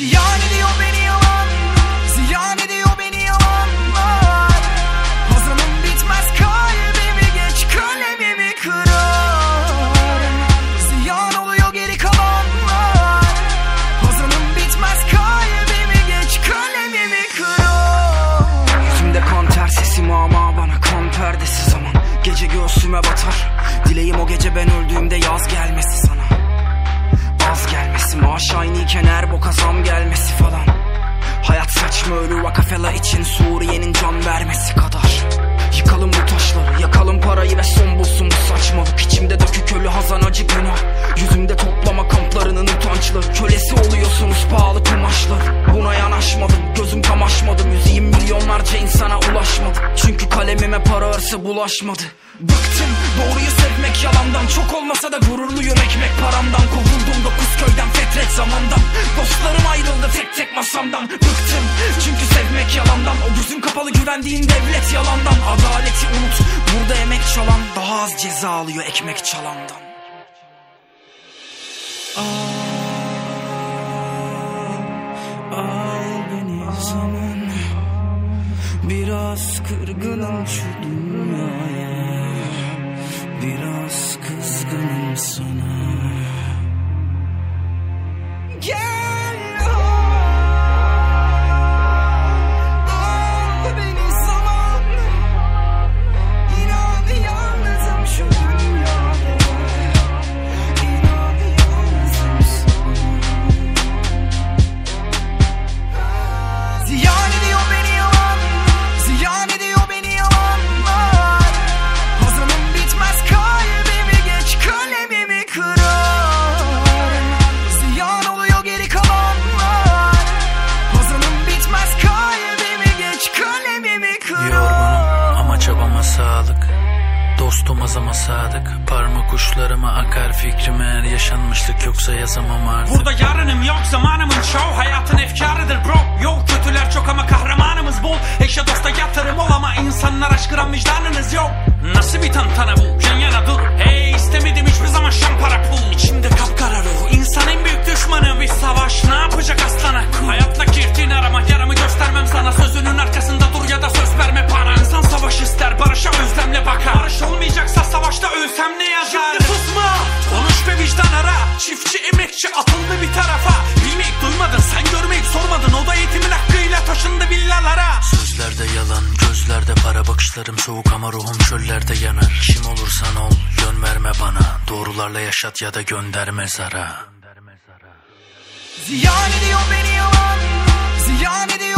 Ziyan ediyor beni yalan. Ziyan ediyor beni yalanlar. Hazanım bitmez kalbimi geç kalemimi kırar. Ziyan oluyor geri kalanlar. Hazanım bitmez kalbimi geç kalemimi kırar. Yüzümde kan ter sesim ama bana kan perdesi zaman. Gece göğsüme batar. Dileğim o gece ben öldüğümde yaz gelmesi sana. Az gelmesi maaş her boka gelmesi falan. Hayat saçma ölü vakafela için Suriye'nin can vermesi kadar Kölesi oluyorsunuz pahalı kumaşlar. Buna yanaşmadım gözüm kamaşmadı Müziğim milyonlarca insana ulaşmadı. Çünkü kalemime para hırsı bulaşmadı. Bıktım doğruyu sevmek yalandan. Çok olmasa da gururluyum ekmek paramdan. Kovuldum dokuz köyden fetret zamandan. Dostlarım ayrıldı tek tek masamdan. Bıktım çünkü sevmek yalandan. O gözün kapalı güvendiğin devlet yalandan. Adaleti unut burada emek çalan Daha az ceza alıyor ekmek çalandan kırgın şu dünyaya Azama sadık. Parmak uçlarıma akar fikrim eğer yaşanmışlık yoksa yazamam artık. Burada yarınım yok zamanımın şov Hayatın efkarıdır bro. Yok kötüler çok ama kahramanımız ve vicdan ara Çiftçi emekçi atıldı bir tarafa. Bilmeyip duymadın sen görmeyip sormadın. O da eğitimin hakkıyla taşındı villalara. Sözlerde yalan gözlerde para Bakışlarım. Soğuk ama ruhum çöllerde yanar. Kim olursan ol yön verme bana. Doğrularla yaşat ya da gönder mezara. Ziyan ediyor beni yalan. Ziyan ediyor